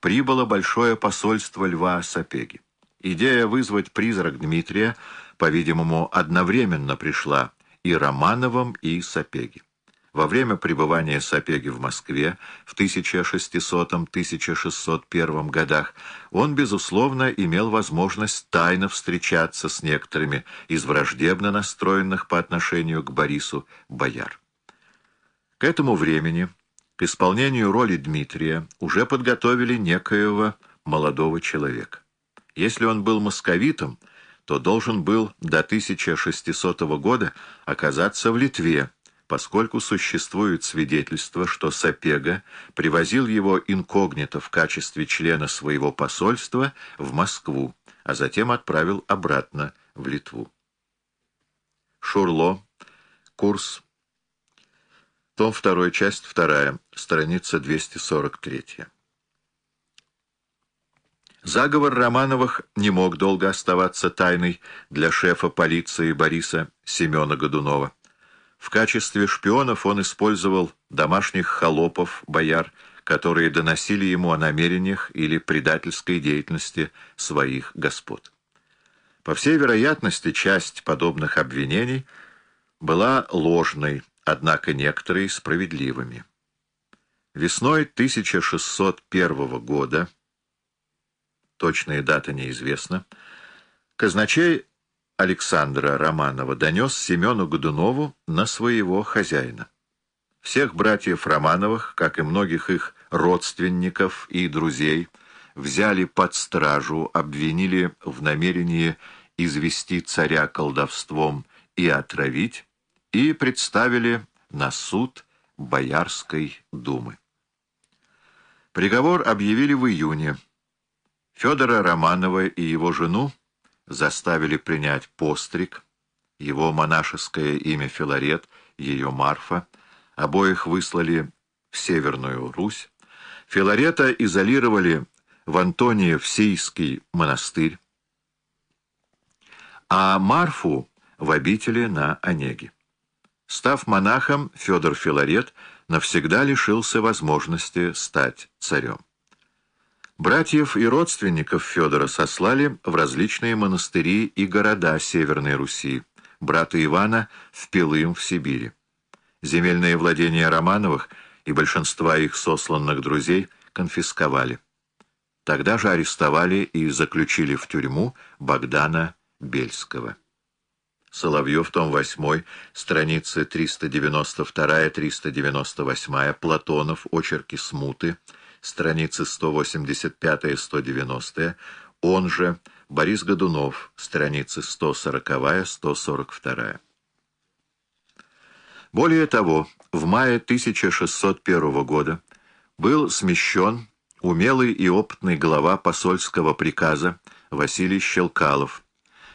прибыло большое посольство Льва Сапеги. Идея вызвать призрак Дмитрия, по-видимому, одновременно пришла и Романовым, и Сапеги. Во время пребывания Сапеги в Москве в 1600-1601 годах он, безусловно, имел возможность тайно встречаться с некоторыми из враждебно настроенных по отношению к Борису бояр. К этому времени к исполнению роли Дмитрия уже подготовили некоего молодого человека. Если он был московитом, то должен был до 1600 года оказаться в Литве, поскольку существует свидетельство, что Сапега привозил его инкогнито в качестве члена своего посольства в Москву, а затем отправил обратно в Литву. Шурло, курс, том 2, часть 2, страница 243. Заговор Романовых не мог долго оставаться тайной для шефа полиции Бориса Семена Годунова. В качестве шпионов он использовал домашних холопов, бояр, которые доносили ему о намерениях или предательской деятельности своих господ. По всей вероятности, часть подобных обвинений была ложной, однако некоторые справедливыми. Весной 1601 года, точная дата неизвестна, казначей Александра Романова донес Семену Годунову на своего хозяина. Всех братьев Романовых, как и многих их родственников и друзей, взяли под стражу, обвинили в намерении извести царя колдовством и отравить, и представили на суд Боярской думы. Приговор объявили в июне. Федора Романова и его жену заставили принять постриг, его монашеское имя Филарет, ее Марфа, обоих выслали в Северную Русь, Филарета изолировали в Антониев-Сийский монастырь, а Марфу в обители на Онеге. Став монахом, Федор Филарет навсегда лишился возможности стать царем. Братьев и родственников Федора сослали в различные монастыри и города Северной Руси, брата Ивана в Пилым в Сибири. Земельные владения Романовых и большинства их сосланных друзей конфисковали. Тогда же арестовали и заключили в тюрьму Богдана Бельского. Соловьев, том 8, страницы 392-398, Платонов, очерки смуты, страницы 185-190, он же Борис Годунов, страницы 140-142. Более того, в мае 1601 года был смещен умелый и опытный глава посольского приказа Василий Щелкалов.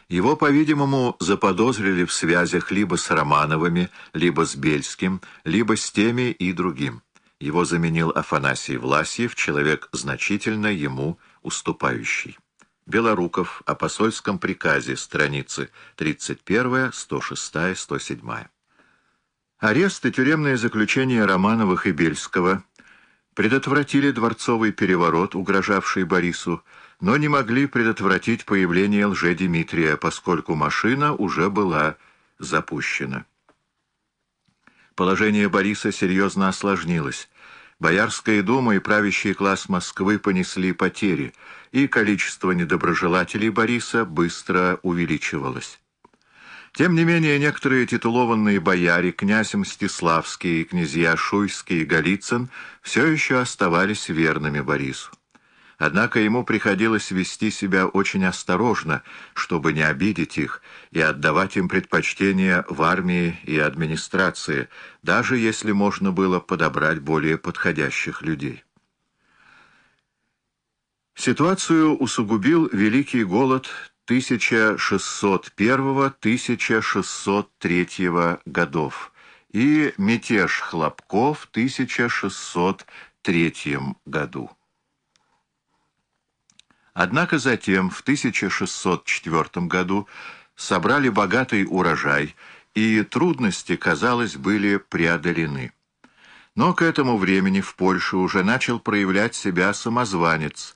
Его, по-видимому, заподозрили в связях либо с Романовыми, либо с Бельским, либо с теми и другим. Его заменил Афанасий Власьев, человек значительно ему уступающий. Белоруков о посольском приказе, страницы 31, 106, 107. Арест и тюремное заключение Романовых и Бельского предотвратили дворцовый переворот, угрожавший Борису, но не могли предотвратить появление лже-Дмитрия, поскольку машина уже была запущена. Положение Бориса серьезно осложнилось. Боярская дума и правящий класс Москвы понесли потери, и количество недоброжелателей Бориса быстро увеличивалось. Тем не менее, некоторые титулованные бояре, князь Мстиславский, князья Шуйский и Голицын, все еще оставались верными Борису. Однако ему приходилось вести себя очень осторожно, чтобы не обидеть их и отдавать им предпочтение в армии и администрации, даже если можно было подобрать более подходящих людей. Ситуацию усугубил Великий голод 1601-1603 годов и мятеж Хлопков в 1603 году. Однако затем, в 1604 году, собрали богатый урожай, и трудности, казалось, были преодолены. Но к этому времени в Польше уже начал проявлять себя самозванец,